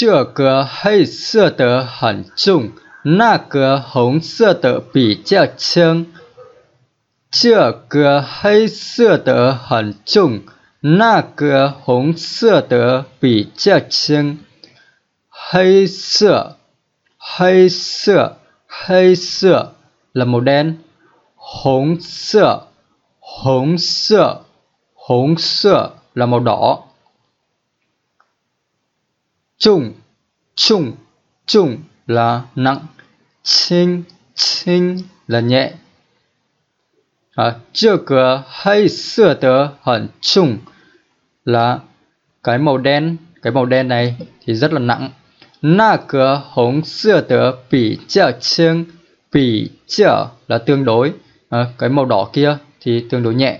这个黑色的很重，那个红色的比较轻。这个黑色的很重，那个红色的比较轻。黑色，黑色，黑色 là màu đen. Hồng sơ, hồng sơ, hồng sơ là màu đỏ. Trung, trung, trung là nặng. Chinh, chinh là nhẹ. À, 这个黑色的很重 là cái màu đen, cái màu đen này thì rất là nặng. 那个红色的比较轻，比较 là tương đối, à, cái màu đỏ kia thì tương đối nhẹ.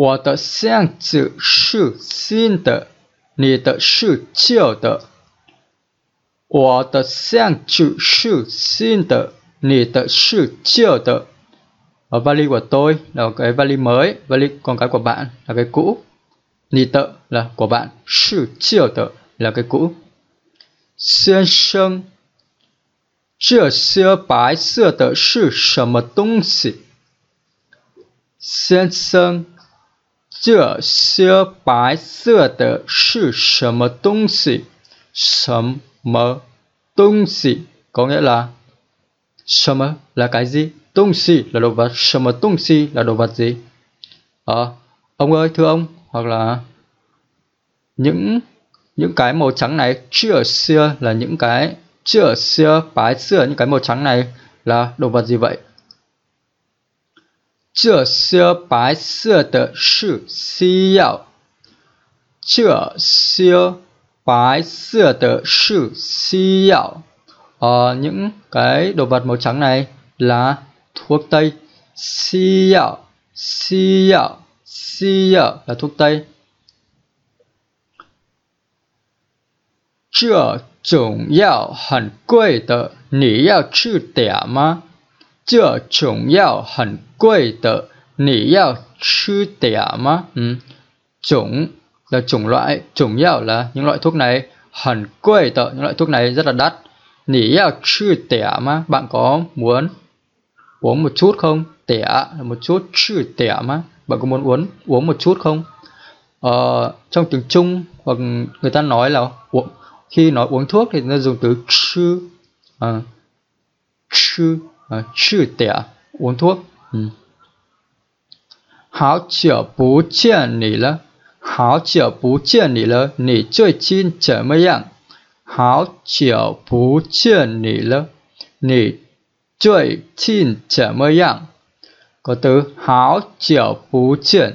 我的相纸是新的，你的是旧的。我的相纸是新的，你的是旧的。Ở vali của tôi là cái vali mới, vali còn cái của bạn là cái cũ. Nì tợ là của bạn, sư chiều tợ là cái cũ. 先生，这些白色的是什么东西？先生，这些白色的是什么东西？什么东西？có nghĩa là 什么 là cái gì? 东西 là đồ vật, 什么东西 là đồ vật gì? Ờ, ông ơi, thưa ông, hoặc là những những cái màu trắng này chưa xưa là những cái chưa xưa bái xưa những cái màu trắng này là đồ vật gì vậy 这些白色的是西药。这些白色的是西药。Ờ, những cái đồ vật màu trắng này là thuốc tây. Xi yào, xi yào, xi yào là thuốc tây. 这种药很贵的，你要吃点吗？ 这种药很贵的，你要吃点吗？Ừ. Chủng là chủng loại, chủng药là những loại thuốc này, hẳn quê tợ, những loại thuốc này rất là đắt. Nỉ yào chư tẻ mà, bạn có muốn uống một chút không? Tẻ là một chút, chư tẻ mà, bạn có muốn uống uống một chút không? Ờ, trong tiếng Trung hoặc người ta nói là uống khi nói uống thuốc thì nó dùng từ chư à, chư Ờ, uh, trừ uống thuốc. Ừ. hảo chữa bú chuyện nỉ lơ. Hảo chữa bú chuyện nỉ lơ nỉ chơi chín trở mấy dạng. Hảo chữa bú chuyện nỉ lơ nỉ chơi chín trở mấy dạng. Có từ hảo chữa bú chuyện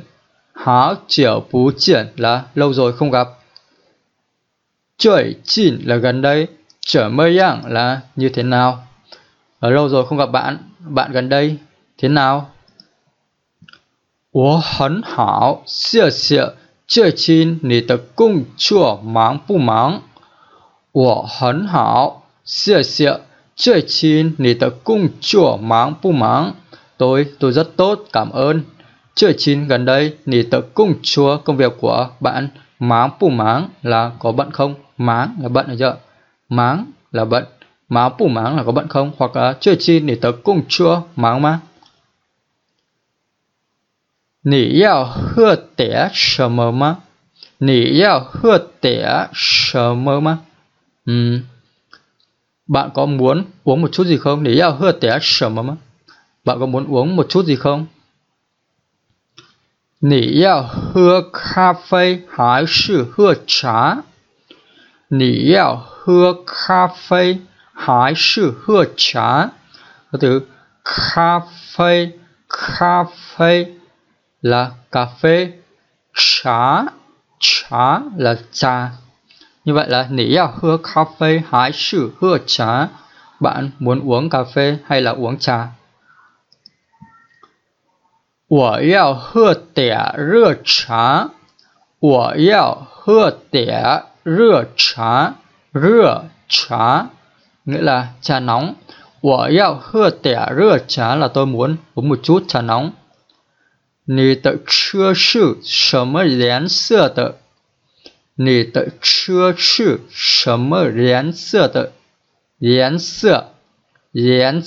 hảo chữa bú chuyện là lâu rồi không gặp. Chơi chín là gần đây trở mấy dạng là như thế nào? Ở lâu rồi không gặp bạn, bạn gần đây thế nào? 我很好，谢谢。最近你的工作忙不忙？我很好，谢谢。最近你的工作忙不忙？Tôi tôi rất tốt, cảm ơn.最近 gần đây, 你的工作 công việc của bạn máng bù máng là có bận không? Máng là bận được chưa? Máng là bận. Máng bù máng là có bận không? Hoặc là chơi chi để tớ cùng chua máng mà. 你要喝点什么吗？你要喝点什么吗？嗯，bạn có muốn uống một chút gì không? 你要喝点什么吗？bạn có muốn uống một chút gì không? 你要喝咖啡还是喝茶？你要喝咖啡 还是喝茶？Có từ 咖啡，咖啡 là cà phê, trà, trà là trà. như vậy là nỉ yào hưa cà phê hay sự hưa trà bạn muốn uống cà phê hay là uống trà 我要喝点热茶。我要喝点热茶。热茶 nghĩa là trà nóng. Wo yao hơ tẻ rửa trà là tôi muốn uống một chút trà nóng. Nì tự chưa sư sớm mơ rén sơ tự. Nì tự chưa sư sớm mơ rén sơ tự. Rén sơ. Rén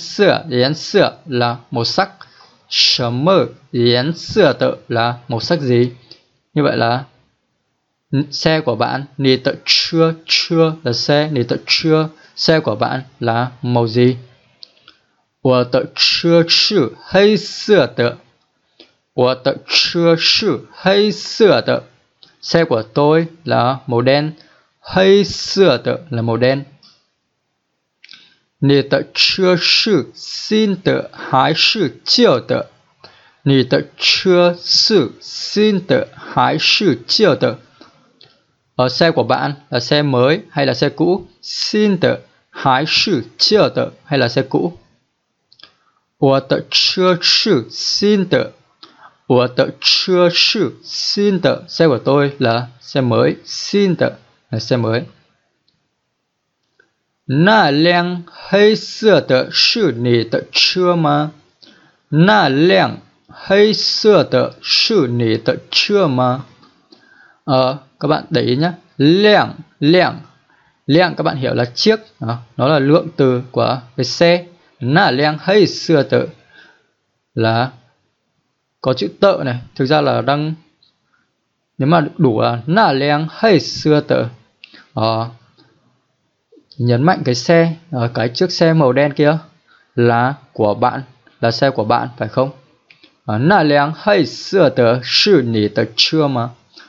sơ. Là màu sắc. Sớm mơ rén sơ là màu sắc gì? Như vậy là xe của bạn, nì tự chưa chưa là xe, nì tự chưa Sebuah ban là màu gì? 我的车是黑色的。我的车是黑色的。Sebuah tôi là màu đen. 黑色的 là màu đen. 你的车是新的还是旧的？你的车是新的还是旧的？ở xe của bạn là xe mới hay là xe cũ? Xin tờ hái sự chưa tờ hay là xe cũ? Của tờ chưa sự xin tờ của tờ chưa sự xin tờ xe của tôi là xe mới, xin tờ là xe mới. Na liang hay sơ tờ sư nì tờ chưa mà. Na liang hay sơ tờ sư nì tờ chưa mà.？Ờ, các bạn để ý nhé. Lạng, lạng. Lạng các bạn hiểu là chiếc. Nó là lượng từ của cái xe. Nà lạng hay xưa tự là có chữ tợ này thực ra là đang nếu mà đủ là nà leng hay xưa tợ ờ, nhấn mạnh cái xe ờ, cái chiếc xe màu đen kia là của bạn là xe của bạn phải không à, nà leng hay xưa tợ sư nì tự chưa mà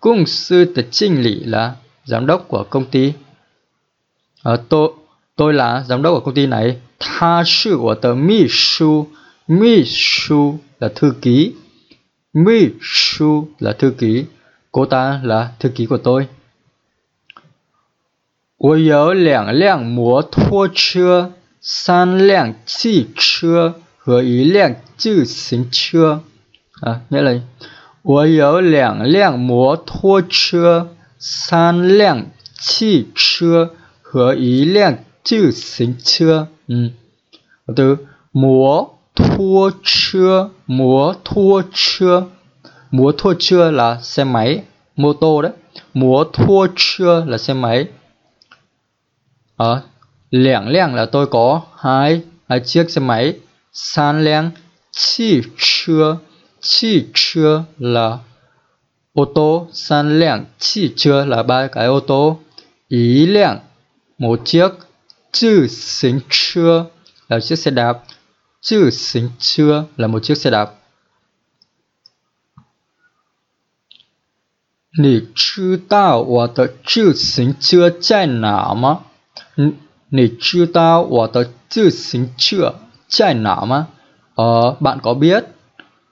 công sư là kinh lý là giám đốc của công ty. À, tôi, tôi là giám đốc của công ty này. 他是我的秘书，秘书 là thư ký. Mi Shu là thư ký. Cô ta là thư ký của tôi. 我有两辆摩托车、三辆汽车和一辆自行车。À, nghĩa là 我有两辆摩托车、三辆汽车和一辆自行车。嗯。我都摩托车摩托车摩托车啦，先买摩托的摩托车啦，先买。啊，两辆啦，都讲，还还接着买三辆汽车。Chi chưa là ô tô san lẻng chi chưa là ba cái ô tô ý lẻng một chiếc chữ xính chưa là chiếc xe đạp Chữ xính chưa là một chiếc xe đạp. Nì chư tao wà tờ chữ xính chưa chạy nào mà? Nì chư tao wà tờ chữ xính chưa chạy nào mà? Ờ, bạn có biết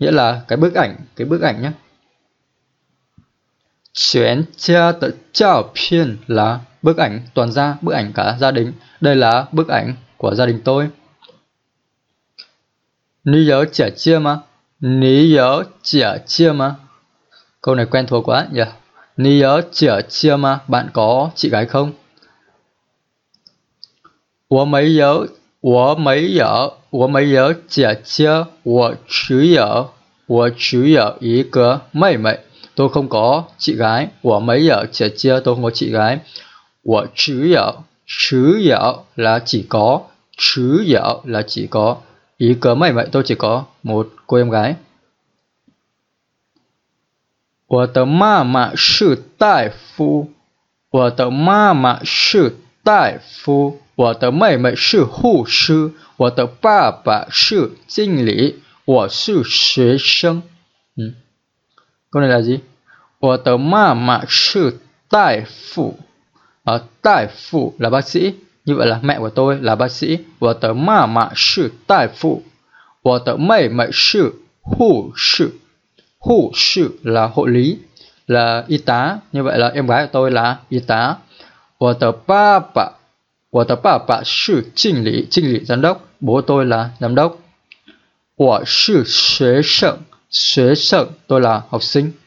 nghĩa là cái bức ảnh, cái bức ảnh nhé. 全家的照片 là bức ảnh toàn gia, bức ảnh cả gia đình. Đây là bức ảnh của gia đình tôi. 你有姐姐吗？你有姐姐吗？Câu này quen thuộc quá nhỉ? Ni có chị chia mà bạn có chị gái không? 我没有，我没有， 我没有姐姐，我只有我只有一个妹妹。Tôi không có chị gái. 我没有姐姐, tôi không có chị gái. 我只有只有 là chỉ có, chỉ 有 là chỉ có. Ý cờ mày mày tôi chỉ có một cô em gái. 我的妈妈是大夫，我的妈妈是 大夫，我的妹妹是护士，我的爸爸是经理，我是学生。嗯，câu này là gì? 我的妈妈是大夫。ở ờ, đại phụ là bác sĩ như vậy là mẹ của tôi là bác sĩ 我的妈妈是大夫我的妹妹是护士护士là hộ lý là y tá như vậy là em gái của tôi là y tá 我的爸爸，我的爸爸是经理，经理，难道不对啦？难道我是学生，学生，对啦，好心。